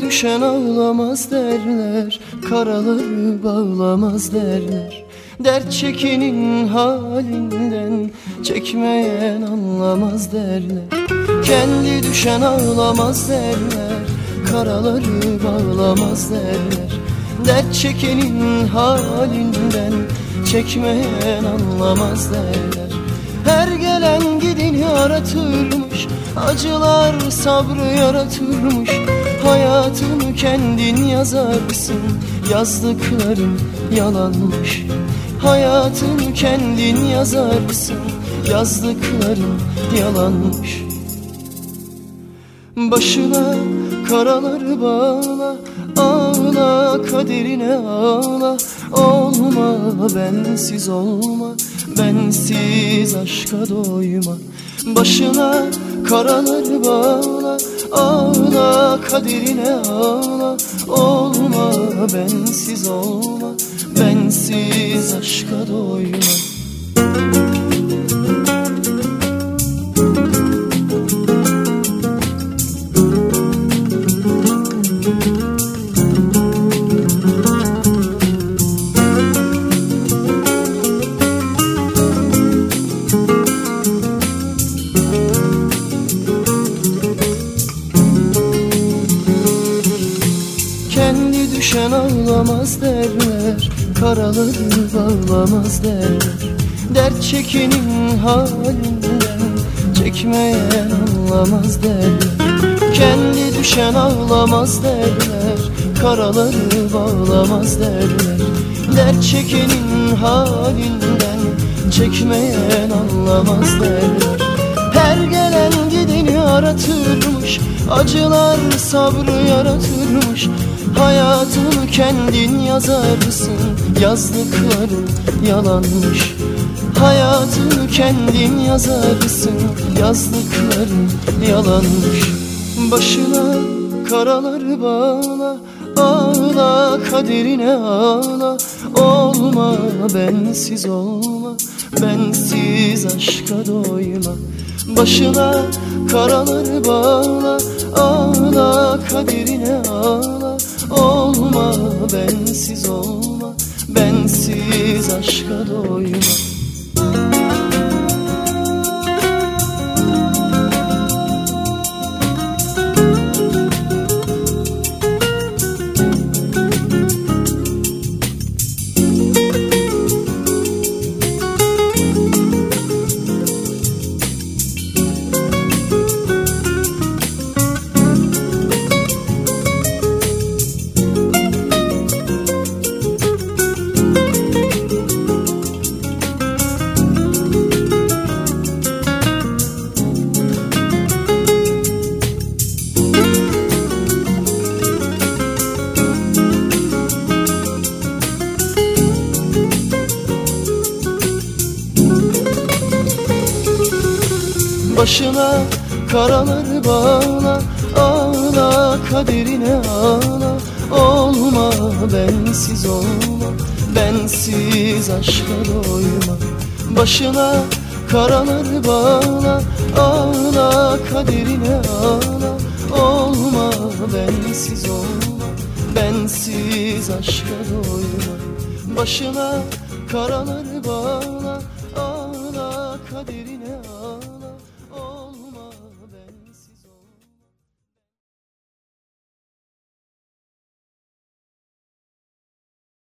düşen ağlamaz derler Karaları bağlamaz derler. Dert çekenin halinden Çekmeyen anlamaz derler. Kendi düşen ağlamaz derler Karaları bağlamaz derler. Dert çekenin halinden Çekmeyen anlamaz derler. Her gelen gidini aratırmış Acılar sabrı yaratırmış Hayatını kendin yazarsın. Yazdıkların yalanmış. Hayatını kendin yazarsın. Yazdıkların yalanmış. Başına karaları bağla Ağla kaderine ağla. Olma bensiz olma Bensiz aşka doyma. Başına karaları bağla Ağla kaderine ağla. Olma bensiz olma. Bensiz aşka doyma ağlamaz derler Karaları bağlamaz derler Dert çekenin halinden Çekmeyen anlamaz derler Kendi düşen ağlamaz derler Karaları bağlamaz derler. Dert çekenin halinden Çekmeyen anlamaz derler. Her gelen gideni aratırmış Acılar sabrı yaratırmış. Hayatını kendin yazarsın Yazdıkların yalanmış. Hayatını kendin yazarsın Yazdıkların yalanmış. Başına karaları bağla Ağla kaderine ağla. Olma bensiz olma Bensiz aşka doyma. Başına karaları bağla Ağla kaderine ağla. Olma bensiz olma Bensiz aşka doyma Başına karaları bağla Ağla kaderine ağla. Olma bensiz olma Bensiz aşka doyma. Başına karaları bağla Ağla kaderine ağla. Olma bensiz olma Bensiz aşka doyma. Başına karaları bağla Ağla kaderine ağla